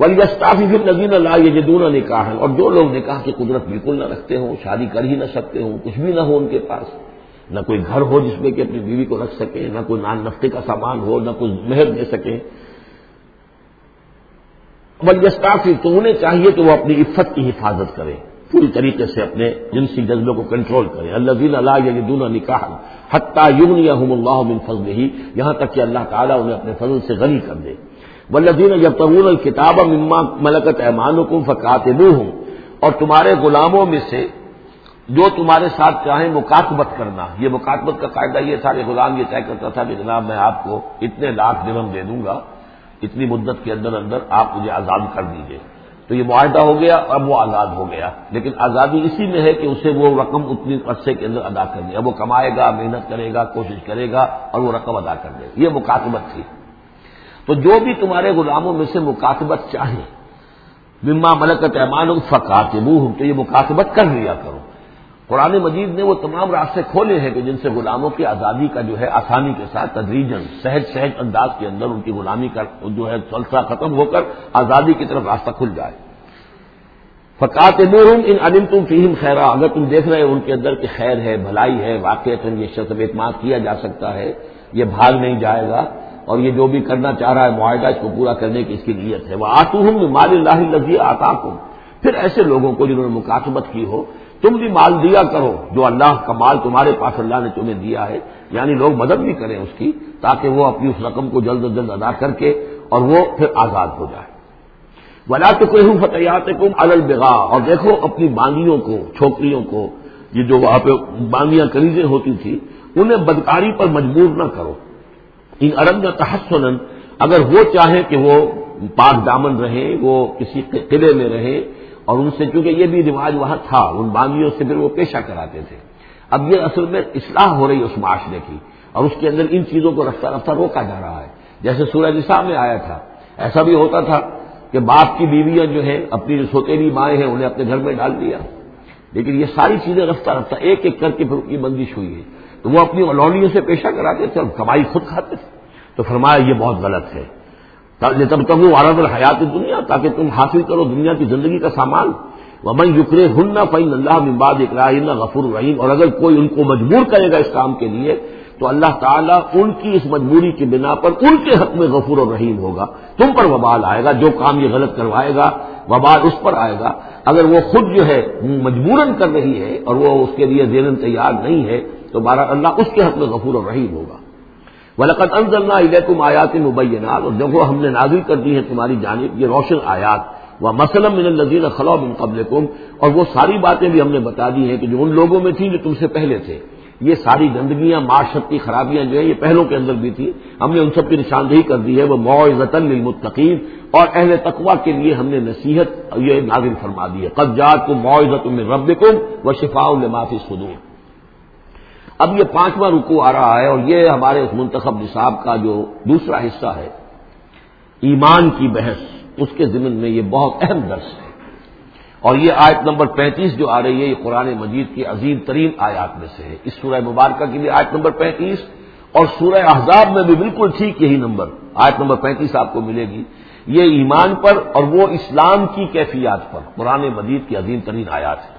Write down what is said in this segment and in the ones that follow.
ولیستافی پھر نظین اللہ یہ جدون نکاح ہے اور جو لوگ نکاح کی قدرت بالکل نہ رکھتے ہوں، شادی کر ہی نہ سکتے ہوں، کچھ بھی نہ ہو ان کے پاس، نہ کوئی گھر ہو جس میں کہ اپنی بیوی کو رکھ سکیں، نہ کوئی نان نفتے کا سامان ہو، نہ کوئی مہر دے سکیں۔ ولیستافی تو انہیں چاہیے کہ وہ اپنی عفت کی حفاظت کریں، پوری طریقے سے اپنے جنسی جذبے کو کنٹرول کریں۔ اللہ دین اللہ یہ دونوں نکاح حتیٰ یون یا اللہ من فضل ہی یہاں تک کہ اللہ تعالیٰ انہیں اپنے فضل سے غنی کر دے۔ ولدین جب ترون الکتاب مما ملکت ایمان کو فکات ہوں اور تمہارے غلاموں میں سے جو تمہارے ساتھ چاہیں مکاتبت کرنا۔ یہ مکاتبت کا قاعدہ یہ سارے غلام یہ طے کرتا تھا کہ جناب میں آپ کو اتنے لاکھ درم دے دوں گا، اتنی مدت کے اندر اندر آپ مجھے آزاد کر دیجیے تو یہ معاہدہ ہو گیا، اب وہ آزاد ہو گیا۔ لیکن آزادی اسی میں ہے کہ اسے وہ رقم اتنی عرصے کے اندر ادا کرنی اب وہ کمائے گا، محنت کرے گا، کوشش کرے گا اور وہ رقم ادا کر دے۔ گا یہ مکاتبت تھی۔ تو جو بھی تمہارے غلاموں میں سے مکاتبت چاہے، مما ملکت ایمان فقات تو یہ مکاتبت کر لیا کرو۔ قرآن مجید نے وہ تمام راستے کھولے ہیں کہ جن سے غلاموں کی آزادی کا جو ہے آسانی کے ساتھ تدریجن سہج سہج انداز کے اندر ان کی غلامی کا جو ہے سلسلہ ختم ہو کر آزادی کی طرف راستہ کھل جائے۔ فقات نورم ان علم تم فیم خیرہ اگر تم دیکھ رہے ان کے اندر کہ خیر ہے، بھلائی ہے واقع یہ شخص اعتماد کیا جا سکتا ہے، یہ بھاگ نہیں جائے گا۔ اور یہ جو بھی کرنا چاہ رہا ہے معاہدہ اس کو پورا کرنے کی اس کی نیت ہے۔ وہ آتو ہوں مال اللہ لذیذ آتا پھر ایسے لوگوں کو جنہوں نے مکاتبت کی ہو، تم بھی مال دیا کرو جو اللہ کا مال تمہارے پاس اللہ نے تمہیں دیا ہے۔ یعنی لوگ مدد بھی کریں اس کی تاکہ وہ اپنی اس رقم کو جلد از جلد ادا کر کے اور وہ پھر آزاد ہو جائے۔ ولا تو کوئی ہوں فتحیات کم البغا اور دیکھو اپنی باندیوں کو، چھوکریوں کو، یہ جو وہاں پہ باندیاں کلیزیں ہوتی تھی انہیں بدکاری پر مجبور نہ کرو۔ ان ارب تحسن اگر وہ چاہیں کہ وہ پاک دامن رہے، وہ کسی قلعے میں رہے، اور ان سے چونکہ یہ بھی رواج وہاں تھا، ان باندیوں سے پھر وہ پیشہ کراتے تھے۔ اب یہ اصل میں اصلاح ہو رہی ہے اس معاشرے کی، اور اس کے اندر ان چیزوں کو رفتہ رفتہ روکا جا رہا ہے۔ جیسے سورج نصاب میں آیا تھا، ایسا بھی ہوتا تھا کہ باپ کی بیویاں جو ہیں، اپنی جو سوتےلی مائیں ہیں، انہیں اپنے گھر میں ڈال دیا۔ لیکن یہ ساری چیزیں رفتہ رفتہ ایک ایک کر کے پھر کی بندش ہوئی ہے تو وہ اپنی اولونیوں سے پیشہ کراتے تھے اور کمائی خود کھاتے تھے۔ تو فرمایا یہ بہت غلط ہے۔ تب تک وہ عرب الحیات دنیا تاکہ تم حاصل کرو دنیا کی زندگی کا سامان۔ ومن یقر ہن فعین اللہ مباد اقرا غفور الرحیم اور اگر کوئی ان کو مجبور کرے گا اس کام کے لیے، تو اللہ تعالیٰ ان کی اس مجبوری کی بنا پر ان کے حق میں غفور الرحیم ہوگا۔ تم پر وبال آئے گا، جو کام یہ غلط کروائے گا وبال اس پر آئے گا۔ اگر وہ خود جو ہے مجبوراً کر رہی ہے اور وہ اس کے لیے زیرن تیار نہیں ہے، تو بارہ اللہ اس کے حق میں غفور الرحیم ہوگا۔ ولقت انزلنا الیکم آیات مبینات اور جب وہ ہم نے نازل کر دی ہے تمہاری جانب یہ روشن آیات وہ مسلم من الزین خلو من قبل اور وہ ساری باتیں بھی ہم نے بتا دی ہیں کہ جو ان لوگوں میں تھیں جو تم سے پہلے تھے۔ یہ ساری گندگیاں معاشرت کی خرابیاں جو ہیں، یہ پہلوں کے اندر بھی تھی۔ ہم نے ان سب کی نشاندہی کر دی ہے، وہ معزت للمتقین۔ اور اہل تقوا کے لیے ہم نے نصیحت یہ نازل فرما دی ہے۔ قبضات کو معزت میں رب و شفا المافی صدور اب یہ پانچواں رکو آ رہا ہے اور یہ ہمارے اس منتخب نصاب کا جو دوسرا حصہ ہے، ایمان کی بحث، اس کے ضمن میں یہ بہت اہم درس ہے۔ اور یہ آیت نمبر پینتیس جو آ رہی ہے، یہ قرآن مجید کی عظیم ترین آیات میں سے ہے۔ اس سورہ مبارکہ کی بھی آیت نمبر پینتیس اور سورہ احزاب میں بھی بالکل ٹھیک یہی نمبر۔ آیت نمبر پینتیس آپ کو ملے گی۔ یہ ایمان پر اور وہ اسلام کی کیفیات پر۔ قرآن مجید کی عظیم ترین آیات ہے۔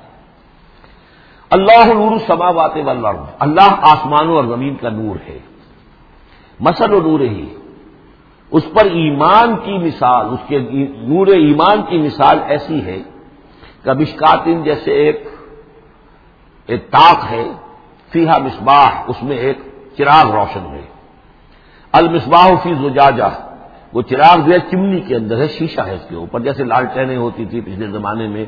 اللہ نور سماوات والارض۔ اللہ آسمانوں اور زمین کا نور ہے۔ مسل و نور ہی۔ اس پر ایمان کی مثال، اس کے نور ایمان کی مثال ایسی ہے کہ جیسے ایک ایک تاک ہے فیحا مصباح، اس میں ایک چراغ روشن ہے المصباح فی زجاجہ، وہ چراغ جو ہے چمنی کے اندر ہے، شیشہ ہے اس کے اوپر، جیسے لالٹینیں ہوتی تھی پچھلے زمانے میں،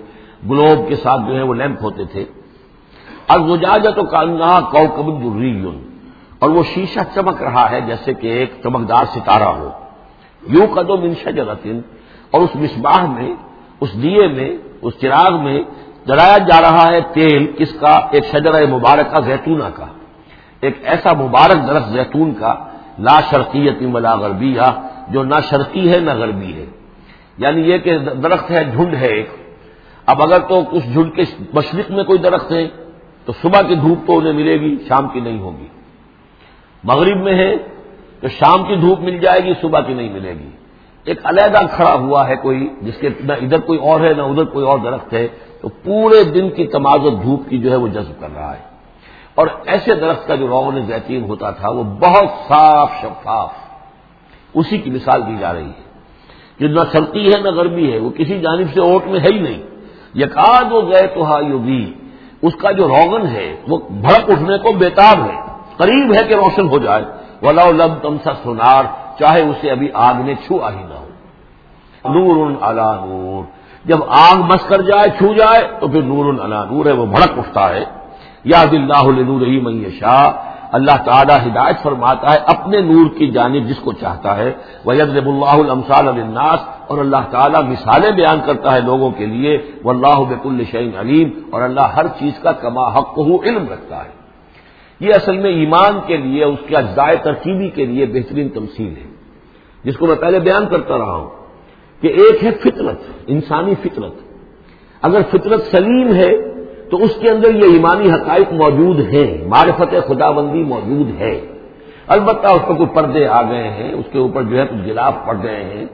گلوب کے ساتھ جو ہے وہ لیمپ ہوتے تھے۔ الزجاجہ تو کاننا کو کبل اور وہ شیشہ چمک رہا ہے جیسے کہ ایک چمکدار ستارہ ہو۔ یوں قدم انشا جگتن اور اس مصباح میں، اس دیے میں اس چراغ میں جلایا جا رہا ہے تیل کس کا؟ ایک شجرہ مبارکہ زیتونہ کا۔ ایک ایسا مبارک درخت زیتون کا، لا شرقیت ولا غربیہ، جو نہ شرقی ہے نہ غربی ہے۔ یعنی یہ کہ درخت ہے، جھنڈ ہے ایک۔ اب اگر تو اس جھنڈ کے مشرق میں کوئی درخت ہے، تو صبح کی دھوپ تو انہیں ملے گی، شام کی نہیں ہوگی۔ مغرب میں ہے، تو شام کی دھوپ مل جائے گی، صبح کی نہیں ملے گی۔ ایک علیحدہ کھڑا ہوا ہے کوئی، جس کے نہ ادھر کوئی اور ہے، نہ ادھر کوئی اور درخت ہے، تو پورے دن کی تمازت دھوپ کی جو ہے وہ جذب کر رہا ہے۔ اور ایسے درخت کا جو روغن زیتین ہوتا تھا، وہ بہت صاف شفاف، اسی کی مثال دی جا رہی ہے۔ جو نہ سردی ہے، نہ گرمی ہے، وہ کسی جانب سے اوٹ میں ہے ہی نہیں۔ یقاد و گئے تو ہا بھی اس کا جو روغن ہے، وہ بھڑک اٹھنے کو بےتاب ہے۔ قریب ہے کہ روشن ہو جائے۔ ولا لب تم سا سنار چاہے اسے ابھی آگ نے چھوا ہی نہ نور اللہ نور۔ جب آگ مس کر جائے، چھو جائے، تو پھر نور اللہ نور ہے، وہ بھڑک اٹھتا ہے۔ یا دل نور ہی میشا اللہ تعالیٰ ہدایت فرماتا ہے اپنے نور کی جانب جس کو چاہتا ہے۔ وہ یدب اللہ المسال الناس اور اللہ تعالیٰ مثالیں بیان کرتا ہے لوگوں کے لیے۔ وہ اللہ بک الشعین علیم اور اللہ ہر چیز کا کما حق ہو علم رکھتا ہے۔ یہ اصل میں ایمان کے لیے، اس کے اجزائے ترکیبی کے لیے بہترین تمثیل ہے۔ جس کو میں پہلے بیان کرتا رہا ہوں۔ کہ ایک ہے فطرت، انسانی فطرت۔ اگر فطرت سلیم ہے، تو اس کے اندر یہ ایمانی حقائق موجود ہیں، معرفت خدا بندی موجود ہے۔ البتہ اس پر کوئی پردے آ گئے ہیں، اس کے اوپر جو ہے کچھ گلاف پڑ گئے ہیں۔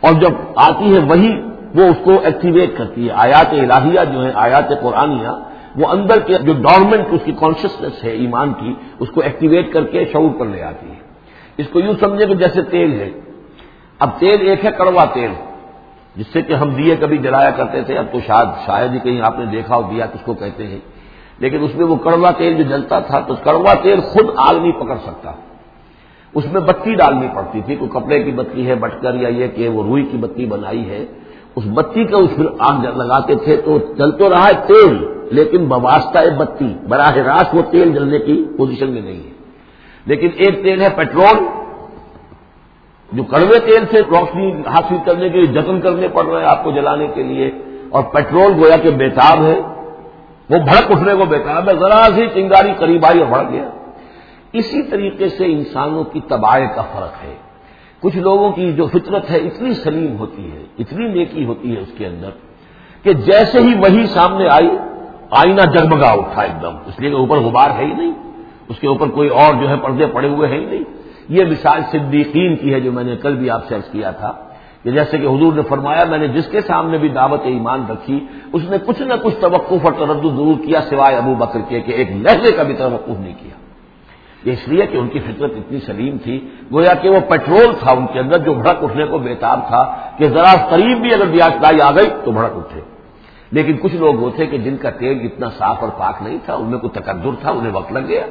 اور جب آتی ہے وہی، وہ اس کو ایکٹیویٹ کرتی ہے۔ آیات الہیہ جو ہیں، آیات قرآنیہ، وہ اندر کے جو ڈورمنٹ اس کی کانشیسنیس ہے، ایمان کی، اس کو ایکٹیویٹ کر کے شعور پر لے آتی ہے۔ اس کو یوں سمجھے کہ جیسے تیل ہے۔ اب تیل ایک ہے، کڑوا تیل۔ جس سے کہ ہم دیے کبھی جلایا کرتے تھے، اب تو شاید شاید ہی کہیں آپ نے دیکھا ہو، دیا کس کو کہتے ہیں۔ لیکن اس میں وہ کڑوا تیل جو جلتا تھا، تو کڑوا تیل خود آگ نہیں پکڑ سکتا۔ اس میں بتی ڈالنی پڑتی تھی، کوئی کپڑے کی بتی ہے، بٹکر یا یہ کہ وہ روئی کی بتی بنائی ہے۔ اس بتی کا اس پھر آگ لگاتے تھے، تو چل تو رہا ہے تیل، لیکن بواسطہ ہے بتی۔ براہ راست وہ تیل جلنے کی پوزیشن میں نہیں ہے۔ لیکن ایک تیل ہے پیٹرول جو کڑوے تیل سے روشنی حاصل کرنے کے لیے جتن کرنے پڑ رہے ہیں آپ کو جلانے کے لیے، اور پیٹرول گویا کہ بےتاب ہے وہ بھڑک اٹھنے کو بےتاب ہے، ذرا سی چنگاری قریب آئی اور بڑھ گیا۔ اسی طریقے سے انسانوں کی تباہ کا فرق ہے۔ کچھ لوگوں کی جو فطرت ہے اتنی سلیم ہوتی ہے، اتنی نیکی ہوتی ہے اس کے اندر، کہ جیسے ہی وہی سامنے آئی، آئینہ جگمگا اٹھا ایک دم۔ اس لیے کہ اوپر غبار ہے ہی نہیں، اس کے اوپر کوئی اور جو ہے پردے پڑے ہوئے ہیں ہی نہیں۔ یہ مثال صدیقین کی ہے جو میں نے کل بھی آپ سے عرض کیا تھا کہ جیسے کہ حضور نے فرمایا، میں نے جس کے سامنے بھی دعوت ایمان رکھی، اس نے کچھ نہ کچھ توقف اور تردد ضرور کیا سوائے ابو بکر کے کہ ایک لہجے کا بھی توقف نہیں کیا۔ یہ اس لیے کہ ان کی فطرت اتنی سلیم تھی، گویا کہ وہ پیٹرول تھا ان کے اندر جو بھڑک اٹھنے کو بےتاب تھا کہ ذرا قریب بھی اگر بیاج آ گئی تو بھڑک اٹھے۔ لیکن کچھ لوگ وہ تھے کہ جن کا تیل اتنا صاف اور پاک نہیں تھا، ان میں کوئی تقدر تھا، انہیں وقت لگ گیا۔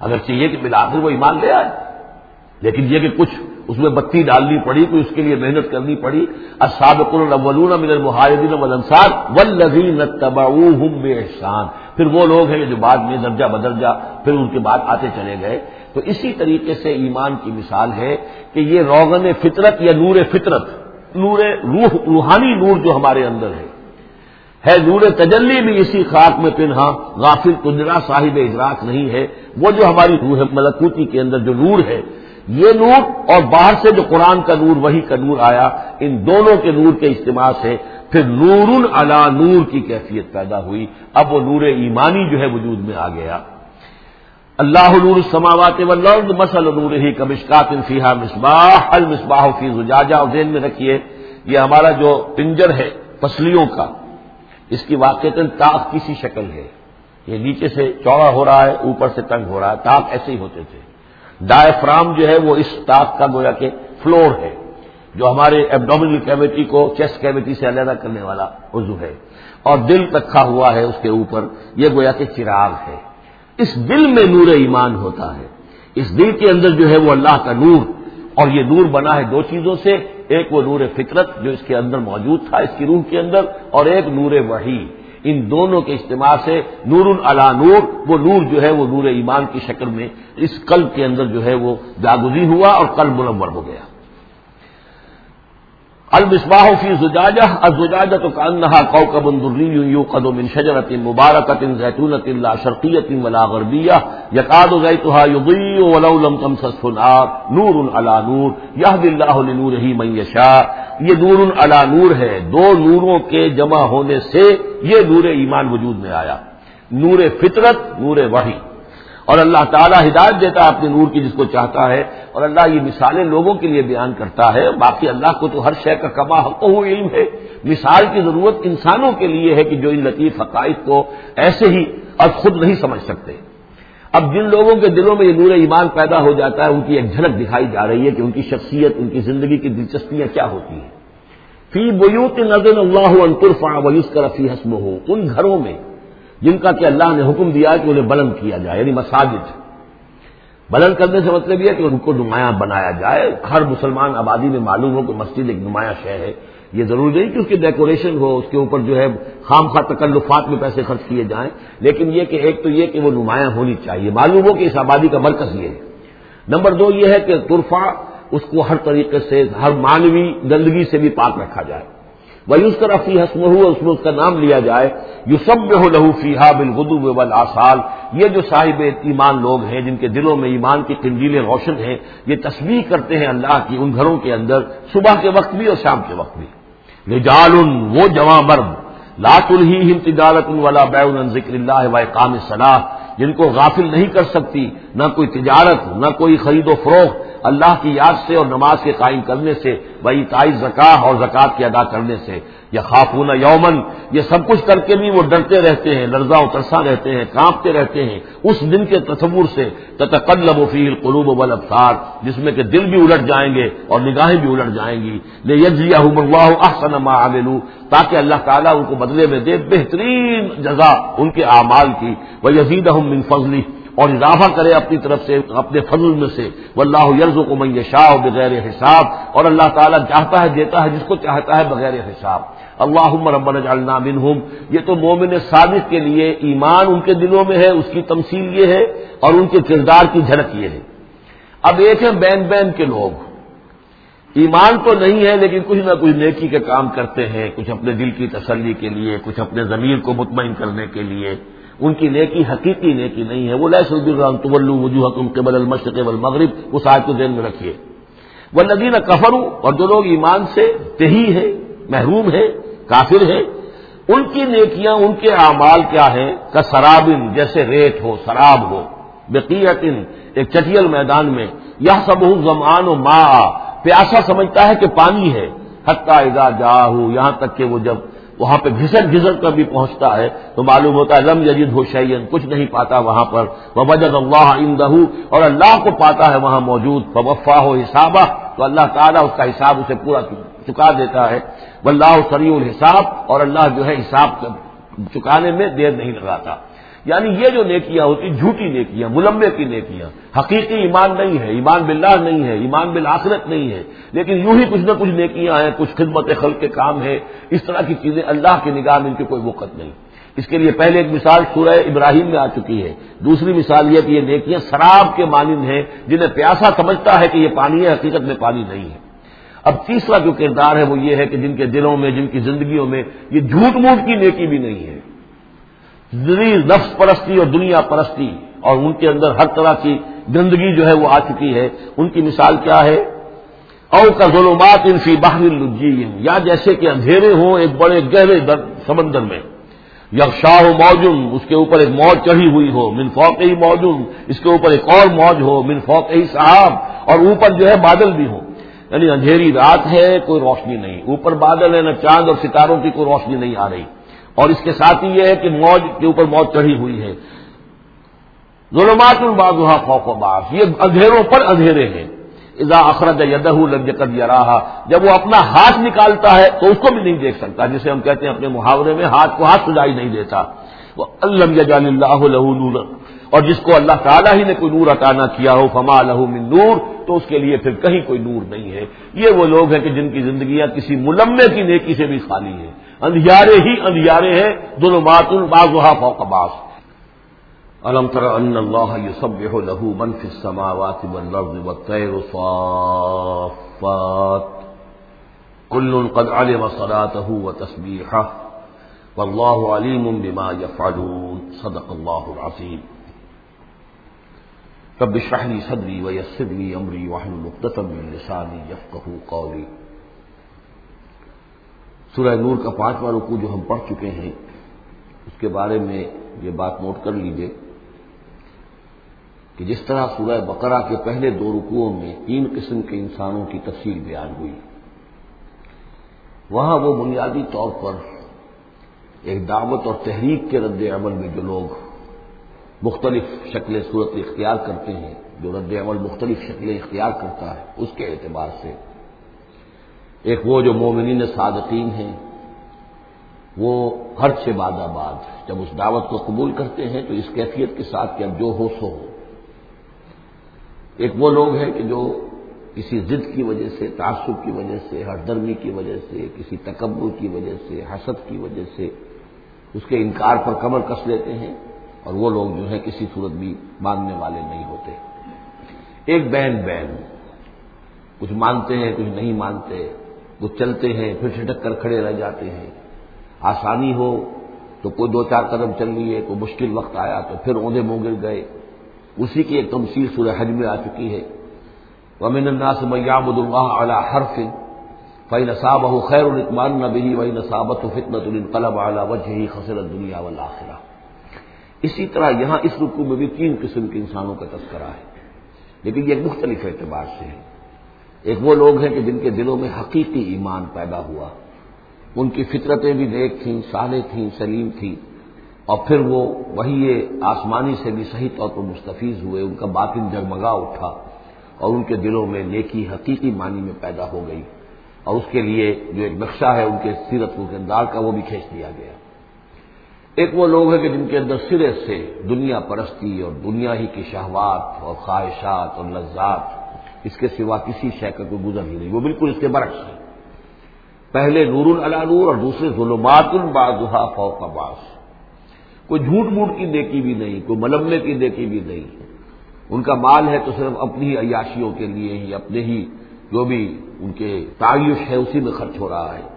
اگر چاہیے کہ بلاخر وہ ایمان لے آئے۔ لیکن یہ کہ کچھ اس میں بتی ڈالنی پڑی، کوئی اس کے لیے محنت کرنی پڑی۔ اسابق الاولون من المہاجرین والانصار والذین تبعوهم باحسان پھر وہ لوگ ہیں جو بعد میں درجہ بدرجہ پھر ان کے بعد آتے چلے گئے۔ تو اسی طریقے سے ایمان کی مثال ہے کہ یہ روغن فطرت یا نور فطرت، نور روح روحانی نور جو ہمارے اندر ہے۔ ہے نور تجلی بھی اسی خاک میں پنہا، غافل کنجرا صاحب ادراک نہیں ہے۔ وہ جو ہماری روح ملکوتی کے اندر جو نور ہے، یہ نور اور باہر سے جو قرآن کا نور، وہی کا نور آیا، ان دونوں کے نور کے اجتماع سے پھر نور علا نور کی کیفیت پیدا ہوئی۔ اب وہ نور ایمانی جو ہے وجود میں آ گیا۔ اللہ نور السماوات والارض مسل نور ہی کمشکات فیحا مصباح، المصباح فی زجاجہ، اور ذہن میں رکھیے، یہ ہمارا جو پنجر ہے، پسلیوں کا اس کی واقع تاک کسی شکل ہے۔ یہ نیچے سے چوڑا ہو رہا ہے، اوپر سے تنگ ہو رہا ہے۔ تاک ایسے ہی ہوتے تھے۔ ڈائفرام جو ہے وہ اس تاک کا گویا کہ فلور ہے، جو ہمارے ایبڈومنل کیوٹی کو چیسٹ کیوٹی سے علیحدہ کرنے والا عضو ہے۔ اور دل رکھا ہوا ہے اس کے اوپر، یہ گویا کہ چراغ ہے۔ اس دل میں نور ایمان ہوتا ہے۔ اس دل کے اندر جو ہے وہ اللہ کا نور، اور یہ نور بنا ہے دو چیزوں سے۔ ایک وہ نور فطرت جو اس کے اندر موجود تھا، اس کی روح کے اندر، اور ایک نور وحی۔ ان دونوں کے اجتماع سے نور العلا نور، وہ نور جو ہے، وہ نور ایمان کی شکل میں اس قلب کے اندر جو ہے، وہ جاگزی ہوا اور قلب منور ہو گیا۔ المصباح فی زجاجہ، الزجاجہ تو کانہا کوكب دری يوقد من شجرۃ مبارکۃ زیتونۃ لا شرقیۃ ولا غربیہ۔ یکاد زیتها یضیء ولو لم تمسس نار نور علی نور. یهدی الله لنوره من یشاء. یہ نور علی نور ہے. دو نوروں کے جمع ہونے سے یہ نور ایمان وجود میں آیا. نور فطرت، نور وحی. اور اللہ تعالیٰ ہدایت دیتا ہے اپنے نور کی جس کو چاہتا ہے، اور اللہ یہ مثالیں لوگوں کے لیے بیان کرتا ہے، باقی اللہ کو تو ہر شے کا کما حق و علم ہے۔ مثال کی ضرورت انسانوں کے لیے ہے کہ جو ان لطیف حقائق کو ایسے ہی اور خود نہیں سمجھ سکتے۔ اب جن لوگوں کے دلوں میں یہ نور ایمان پیدا ہو جاتا ہے، ان کی ایک جھلک دکھائی جا رہی ہے کہ ان کی شخصیت، ان کی زندگی کی دلچسپیاں کیا ہوتی ہیں۔ فی بیوت نظر اللہ انطرفا ویوس کا رفیع حسم ہو ان گھروں میں جن کا کہ اللہ نے حکم دیا کہ انہیں بلند کیا جائے یعنی مساجد۔ بلند کرنے سے مطلب یہ کہ ان کو نمایاں بنایا جائے۔ ہر مسلمان آبادی میں معلوم ہو کہ مسجد ایک نمایاں شہر ہے۔ یہ ضروری نہیں کہ اس کی ڈیکوریشن ہو، اس کے اوپر جو ہے خام خواہ تکلفات میں پیسے خرچ کیے جائیں، لیکن یہ کہ ایک تو یہ کہ وہ نمایاں ہونی چاہیے، معلوم ہو کہ اس آبادی کا مرکز یہ ہے۔ نمبر دو یہ ہے کہ ترفا اس کو ہر طریقے سے، ہر مانوی گندگی سے بھی پاک رکھا جائے۔ وہ اس طرح فی حسم ہو اس میں اس کا نام لیا جائے یو سب میں ہو لہو فی ہا بل آسال یہ جو صاحب ایمان لوگ ہیں، جن کے دلوں میں ایمان کی کنجیلیں روشن ہیں، یہ تصویر کرتے ہیں اللہ کی ان گھروں کے اندر، صبح کے وقت بھی اور شام کے وقت بھی۔ رجال، وہ جواں مرد۔ لات الہی تجارت والا بیون ذکر اللہ و کام صلاح جن کو غافل نہیں کر سکتی، نہ کوئی تجارت، نہ کوئی خرید و فروخت اللہ کی یاد سے اور نماز کے قائم کرنے سے، وہی تائز زکاہ اور زکوٰۃ کے ادا کرنے سے۔ یا خافون یومن یہ سب کچھ کر کے بھی وہ ڈرتے رہتے ہیں لرزا و ترساں رہتے ہیں، کانپتے رہتے ہیں۔ اس دن کے تصور سے تتقلب فیل قلوب و ابسار جس میں کہ دل بھی الٹ جائیں گے اور نگاہیں بھی الٹ جائیں گی۔ لے یجیا اللہ احسن ما عملو، تاکہ اللہ تعالیٰ ان کو بدلے میں دے بہترین جزا ان کے اعمال کی۔ وہ یزید من فضلی اور اضافہ کرے اپنی طرف سے، اپنے فضل میں سے وہ اللہ یرز کو میں شاہ بغیر حساب، اور اللہ تعالیٰ چاہتا ہے، دیتا ہے جس کو چاہتا ہے بغیر حساب۔ اللہ ربنا جعلنا منہم۔ یہ تو مومن صادق کے لیے ایمان ان کے دلوں میں ہے، اس کی تمثیل یہ ہے، اور ان کے کردار کی جھلک یہ ہے۔ اب ایک ہے بین بین کے لوگ۔ ایمان تو نہیں ہے، لیکن کچھ نہ کچھ نیکی کے کام کرتے ہیں، کچھ اپنے دل کی تسلی کے لیے، کچھ اپنے ضمیر کو مطمئن کرنے کے لیے۔ ان کی نیکی حقیقی نیکی نہیں ہے۔ وہ لہسل طول وجوہ تم کے بدل مشرق مغرب اس آج کو دین میں رکھیے۔ وہ ندی نہ کفروں اور جو لوگ ایمان سے تہی ہے محروم ہے کافر ہے ان کی نیکیاں، ان کے اعمال کیا ہیں؟ کا سرابن جیسے ریت ہو شراب ہو۔ بقیت ایک چٹیل میدان میں۔ یہ سب زمان و ماں پیاسا سمجھتا ہے کہ پانی ہے۔ حتہ ادا جا یہاں تک کہ وہ جب وہاں پہ گھسٹ گھسٹ کر بھی پہنچتا ہے، تو معلوم ہوتا ہے لم یجد ہو شعین کچھ نہیں پاتا وہاں پر۔ وہ وجد اللہ اندہ اور اللہ کو پاتا ہے وہاں موجود۔ وفا ہو حسابہ، تو اللہ تعالیٰ اس کا حساب اسے پورا چکا دیتا ہے۔ واللہ اللہ سری الحساب، اور اللہ جو ہے حساب چکانے میں دیر نہیں لگاتا۔ یعنی یہ جو نیکیاں ہوتی جھوٹی نیکیاں، ملمبے کی نیکیاں۔ حقیقی ایمان نہیں ہے، ایمان باللہ نہیں ہے، ایمان بالآخرت نہیں ہے۔ لیکن یوں ہی کچھ نہ کچھ نیکیاں ہیں، کچھ خدمت خلق کے کام ہے اس طرح کی چیزیں اللہ کی نگاہ میں ان کی کوئی وقت نہیں۔ اس کے لیے پہلے ایک مثال سورہ ابراہیم میں آ چکی ہے۔ دوسری مثال یہ کہ یہ نیکیاں شراب کے مانند ہیں، جنہیں پیاسا سمجھتا ہے کہ یہ پانی ہے، حقیقت میں پانی نہیں ہے۔ اب تیسرا جو کردار ہے وہ یہ ہے کہ جن کے دلوں میں، جن کی زندگیوں میں یہ جھوٹ موٹ کی نیکی بھی نہیں ہے۔ نفس پرستی اور دنیا پرستی اور ان کے اندر ہر طرح کی گندگی جو ہے وہ آ چکی ہے۔ ان کی مثال کیا ہے؟ او کا ظلمات انفی باہر الجین، یا جیسے کہ اندھیرے ہوں ایک بڑے گہرے سمندر میں۔ یا شاہ موجود اس کے اوپر ایک موج چڑھی ہوئی ہو۔ من فوق ہی موجود اس کے اوپر ایک اور موج ہو۔ من فوق ہی صاحب اور اوپر جو ہے بادل بھی ہو یعنی اندھیری رات ہے، کوئی روشنی نہیں۔ اوپر بادل ہے، نہ چاند اور ستاروں کی کوئی روشنی نہیں آ رہی۔ اور اس کے ساتھ ہی یہ ہے کہ موج کے اوپر موج چڑھی ہوئی ہے۔ ظلمات الباغ فوق و باغ یہ اندھیروں پر اندھیرے ہیں۔ اذا اخرج یدہ لگ قد رہا جب وہ اپنا ہاتھ نکالتا ہے تو اس کو بھی نہیں دیکھ سکتا، جسے ہم کہتے ہیں اپنے محاورے میں ہاتھ کو ہاتھ سجائی نہیں دیتا۔ وہ اللہ جان اللہ اور جس کو اللہ تعالیٰ ہی نے کوئی نور عطا نہ کیا ہو، فما لہو من نور، تو اس کے لیے پھر کہیں کوئی نور نہیں ہے۔ یہ وہ لوگ ہیں کہ جن کی زندگیاں کسی ملمے کی نیکی سے بھی خالی ہیں۔ اندھیارے ہی اندھیارے ہیں دونوں مات الباغ فوق باس الم تر ان اللہ يسبح له من في السماوات والارض والطير صافات۔ كل قد علم صلاته وتسبيحه والله عليم بما يفعلون صدق الله العظيم رب اشرح لي صدري ويسر لي امري واحلل عقدة من لساني يفقهوا قولي۔ سورہ نور کا پانچواں رکو جو ہم پڑھ چکے ہیں، اس کے بارے میں یہ بات نوٹ کر لیجیے کہ جس طرح سورہ بقرہ کے پہلے دو رکوعوں میں تین قسم کے انسانوں کی تفصیل بیان ہوئی، وہاں وہ بنیادی طور پر ایک دعوت اور تحریک کے رد عمل میں جو لوگ مختلف شکلیں صورت اختیار کرتے ہیں، جو رد عمل مختلف شکلیں اختیار کرتا ہے، اس کے اعتبار سے۔ ایک وہ جو مومنین صادقین ہیں، وہ ہر سے بعد آباد جب اس دعوت کو قبول کرتے ہیں، تو اس کیفیت کے ساتھ کہ اب جو ہو سو ہو۔ ایک وہ لوگ ہیں کہ جو کسی ضد کی وجہ سے، تعصب کی وجہ سے، ہر درمی کی وجہ سے، کسی تکبر کی وجہ سے، حسد کی وجہ سے اس کے انکار پر کمر کس لیتے ہیں۔ اور وہ لوگ جو ہے کسی صورت بھی ماننے والے نہیں ہوتے۔ ایک بین بین کچھ مانتے ہیں، کچھ نہیں مانتے، وہ چلتے ہیں، پھر چھٹک کر کھڑے رہ جاتے ہیں۔ آسانی ہو تو کوئی دو چار قدم چل لیے، کوئی مشکل وقت آیا تو پھر اونھے منہ گر گئے۔ اسی کی ایک تمثیل سورہ حج میں آ چکی ہے۔ ومن الناس من يعبد الله على حرف فإن أصابه خير اطمأن به وإن أصابته فتنة انقلب على وجهه خسر الدنيا والآخرة۔ اسی طرح یہاں اس رکو میں بھی تین قسم کے انسانوں کا تذکرہ ہے۔ لیکن یہ مختلف اعتبار سے ہے۔ ایک وہ لوگ ہیں کہ جن کے دلوں میں حقیقی ایمان پیدا ہوا۔ ان کی فطرتیں بھی نیک تھیں، صالح تھیں، سلیم تھیں۔ اور پھر وہ وہی آسمانی سے بھی صحیح طور پر مستفیض ہوئے، ان کا باطن جگمگا اٹھا اور ان کے دلوں میں نیکی، حقیقی معنی میں پیدا ہو گئی۔ اور اس کے لیے جو ایک نقشہ ہے، ان کے سیرت و کردار کا وہ بھی کھینچ دیا گیا۔ ایک وہ لوگ ہیں کہ جن کے اندر سرے سے دنیا پرستی اور دنیا ہی کی شہوات اور خواہشات اور لذات اس کے سوا کسی شے کا کوئی گزر ہی نہیں۔ وہ بالکل اس کے برعکس ہے پہلے نور نور اور دوسرے ظلمات البادہ فوق باس کوئی جھوٹ موٹ کی دیکھی بھی نہیں، کوئی ملمے کی دیکھی بھی نہیں۔ ان کا مال ہے تو صرف اپنی ہی عیاشیوں کے لیے ہی، اپنے ہی جو بھی ان کے تعیش ہے، اسی میں خرچ ہو رہا ہے۔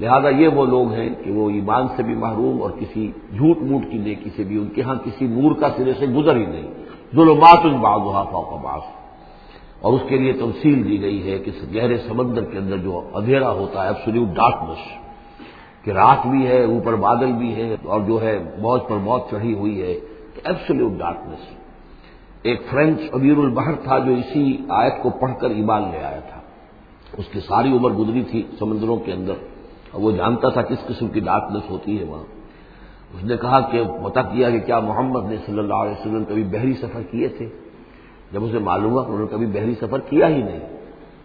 لہذا یہ وہ لوگ ہیں کہ وہ ایمان سے بھی محروم اور کسی جھوٹ موٹ کی نیکی سے بھی ان کے ہاں کسی نور کا سرے سے گزر ہی نہیں۔ ظلمات ان باغ فوق باس اور اس کے لیے تفصیل دی گئی ہے کہ گہرے سمندر کے اندر جو اندھیرا ہوتا ہے اب ڈارکنس کہ رات بھی ہے، اوپر بادل بھی ہے اور جو ہے موت پر موت چڑھی ہوئی ہے ایبسلیوٹ ڈارکنیس ایک فرینچ ابیر البحر تھا جو اسی آیت کو پڑھ کر ایمان لے آیا تھا۔ اس کی ساری عمر گزری تھی سمندروں کے اندر۔ اور وہ جانتا تھا کس قسم کی ڈارکنیس ہوتی ہے وہاں۔ اس نے کہا کہ پتا کیا کہ کیا محمد نے صلی اللہ علیہ وسلم کبھی بحری سفر کیے تھے؟ جب اسے معلوم ہوا کہ انہوں نے کبھی بحری سفر کیا ہی نہیں،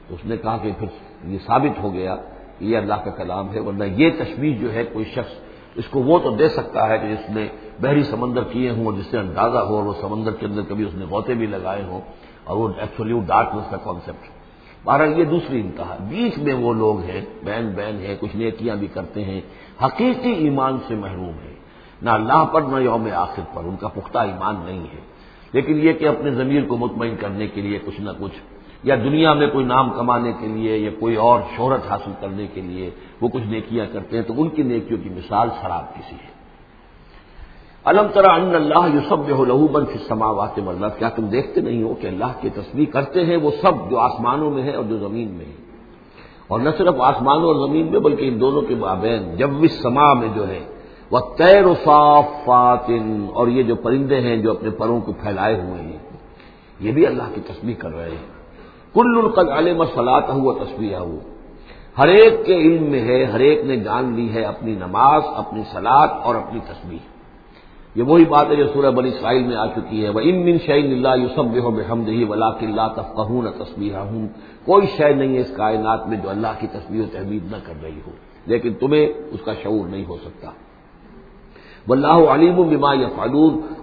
تو اس نے کہا کہ پھر یہ ثابت ہو گیا کہ یہ اللہ کا کلام ہے، ورنہ یہ تشویش جو ہے کوئی شخص اس کو وہ تو دے سکتا ہے کہ جس نے بحری سمندر کیے ہوں اور جس سے اندازہ ہو اور وہ سمندر کے اندر کبھی اس نے غوطے بھی لگائے ہوں، اور وہ ایکچولی وہ ڈارکنیس کا کانسیپٹ بہرحال یہ دوسری انتہا۔ بیچ میں وہ لوگ ہیں، بین بین ہیں، کچھ نیکیاں بھی کرتے ہیں، حقیقی ایمان سے محروم ہے نہ اللہ پر، نہ یوم آخر پر، ان کا پختہ ایمان نہیں ہے۔ لیکن یہ کہ اپنے ضمیر کو مطمئن کرنے کے لیے کچھ نہ کچھ، یا دنیا میں کوئی نام کمانے کے لیے، یا کوئی اور شہرت حاصل کرنے کے لیے وہ کچھ نیکیاں کرتے ہیں، تو ان کی نیکیوں کی مثال شراب کسی ہے۔ الم طرح ان اللہ یو سب ہو لہو بن فی سماوات مطلب کیا تم دیکھتے نہیں ہو کہ اللہ کی تصویر کرتے ہیں وہ سب جو آسمانوں میں ہے اور جو زمین میں ہے؟ اور نہ صرف آسمانوں اور زمین میں بلکہ ان دونوں کے مابین جب بھی سما میں جو ہے، وہ تیر و صاف اور یہ جو پرندے ہیں جو اپنے پروں کو پھیلائے ہوئے ہیں، یہ بھی اللہ کی تصویر کر رہے ہیں۔ کل القد علم سلاط ہوا تصویر ہو ہر ایک کے علم میں ہے، ہر ایک نے جان لی ہے اپنی نماز، اپنی سلاد اور اپنی تصویر یہ وہی بات ہے جو سورہ بنی اسرائیل میں آ چکی ہے۔ وہ ان من شعین اللہ یوسف بے بحمد ہی ولا اللہ تفقہ نہ ہوں کوئی شے نہیں ہے اس کائنات میں جو اللہ کی تصویر و تحمید نہ کر رہی ہو۔ لیکن تمہیں اس کا شعور نہیں ہو سکتا۔ واللہ علیم بما یا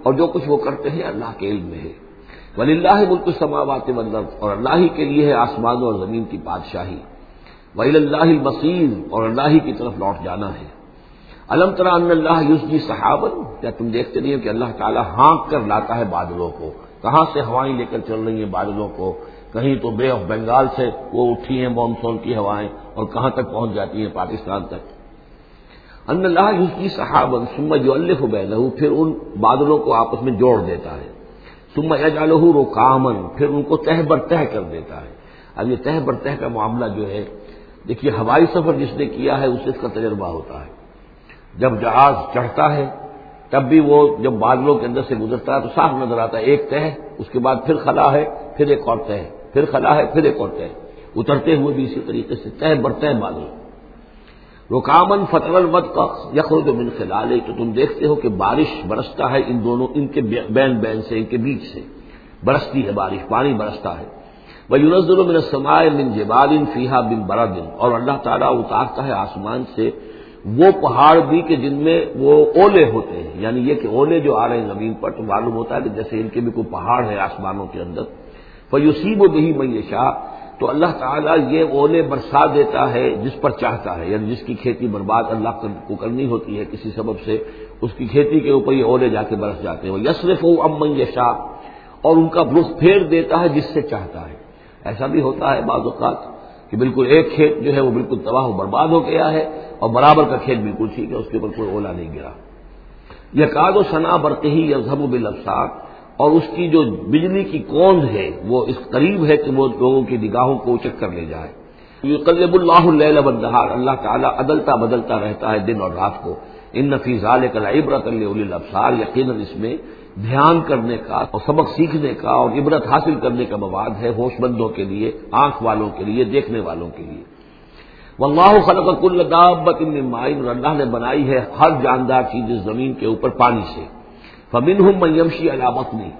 اور جو کچھ وہ کرتے ہیں اللہ کے علم میں ہے۔ ولی اللہ ملک سماوات مطلب اور اللہ ہی کے لیے ہے آسمانوں اور زمین کی بادشاہی۔ ولی اللہ مسیح اور اللہ ہی کی طرف لوٹ جانا ہے۔ علم طرح اللہ یوس جی صحابت کیا تم دیکھتے نہیں ہو کہ اللہ تعالیٰ ہانک کر لاتا ہے بادلوں کو؟ کہاں سے ہوائیں لے کر چل رہی ہیں بادلوں کو؟ کہیں تو بے آف بنگال سے وہ اٹھی ہیں مانسون کی ہوائیں اور کہاں تک پہنچ جاتی ہیں پاکستان تک؟ ان اللہ یوس جی صحابت سما جو الف ہو پھر ان بادلوں کو آپس میں جوڑ دیتا ہے۔ سما یجالہ رو کامن پھر ان کو تہ بر تہ کر دیتا ہے۔ اب یہ تہ بر تہ کا معاملہ جو ہے، دیکھیے ہوائی سفر جس نے کیا ہے اسے اس کا تجربہ ہوتا ہے۔ جب جہاز چڑھتا ہے، تب بھی وہ جب بادلوں کے اندر سے گزرتا ہے تو صاف نظر آتا ہے، ایک تہ اس کے بعد پھر خلا ہے، پھر ایک اور تہ پھر خلا ہے، پھر ایک اور تہ اترتے ہوئے بھی اسی طریقے سے تہ برتہ بادل۔ رکامن فتح الود کا یخر من خلال تو تم دیکھتے ہو کہ بارش برستا ہے ان دونوں، ان کے بین بین سے، ان کے بیچ سے۔ برستی ہے بارش، پانی برستا ہے۔ وہ یونس من سمائے من جبال فیحا بن برا دن اور اللہ تعالیٰ اتارتا ہے آسمان سے وہ پہاڑ بھی کہ جن میں وہ اولے ہوتے ہیں یعنی یہ کہ اولے جو آ رہے ہیں زمین پر تو معلوم ہوتا ہے کہ جیسے ان کے بھی کوئی پہاڑ ہے آسمانوں کے اندر۔ فیوسیب و بہی میں تو اللہ تعالیٰ یہ اولے برسا دیتا ہے جس پر چاہتا ہے یعنی جس کی کھیتی برباد اللہ کو کرنی ہوتی ہے، کسی سبب سے اس کی کھیتی کے اوپر یہ اولے جا کے برس جاتے ہیں۔ یسرف و امن یشا اور ان کا رخ پھیر دیتا ہے جس سے چاہتا ہے۔ ایسا بھی ہوتا ہے بعض اوقات کہ بالکل ایک کھیت جو ہے وہ بالکل تباہ و برباد ہو گیا ہے اور برابر کا کھیت بالکل ٹھیک ہے، اس کے اوپر کوئی اولا نہیں گرا۔ یہ کاد و شنا برتے ہی یزب و اور اس کی جو بجلی کی کوند ہے، وہ اس قریب ہے کہ وہ لوگوں کی نگاہوں کو اچک کر لے جائے۔ یہ قلب اللہ اللہ اللہ تعالیٰ عدلتا بدلتا رہتا ہے دن اور رات کو۔ ان نفیز عبرت الفسار یقیناً اس میں دھیان کرنے کا اور سبق سیکھنے کا اور عبرت حاصل کرنے کا مواد ہے، ہوش بندوں کے لیے، آنکھ والوں کے لیے، دیکھنے والوں کے لیے۔ واللہ خلق کل دابت مائن اور اللہ نے بنائی ہے ہر جاندار چیز اس زمین کے اوپر پانی سے۔ فمن ہوں میمشی علامت نہیں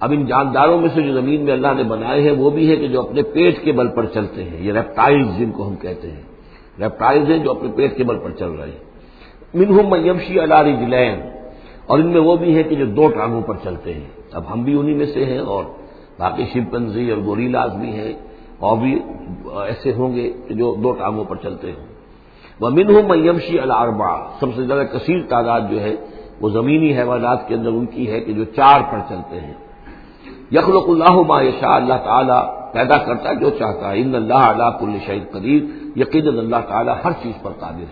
اب ان جانداروں میں سے جو زمین میں اللہ نے بنائے ہیں وہ بھی ہے کہ جو اپنے پیٹ کے بل پر چلتے ہیں۔ یہ ریپٹائلز جن کو ہم کہتے ہیں۔ ریپٹائلز ہیں جو اپنے پیٹ کے بل پر چل رہے ہیں۔ من ہوں میمشی علاری جلین اور ان میں وہ بھی ہے کہ جو دو ٹانگوں پر چلتے ہیں۔ اب ہم بھی انہی میں سے ہیں اور باقی شمپنزی اور گوریلاز بھی ہیں۔ اور بھی ایسے ہوں گے کہ جو دو ٹانگوں پر چلتے ہوں۔ وہ من ہوں میمشی الاربا سب سے زیادہ کثیر تعداد جو ہے، وہ زمینی حیوانات کے اندر ان کی ہے کہ جو چار پر چلتے ہیں۔ یخلق اللہ ما یشاء، اللہ تعالیٰ پیدا کرتا ہے جو چاہتا ہے۔ ان اللہ علیہ کل شہید قدیر یقین اللہ تعالیٰ ہر چیز پر قادر ہے۔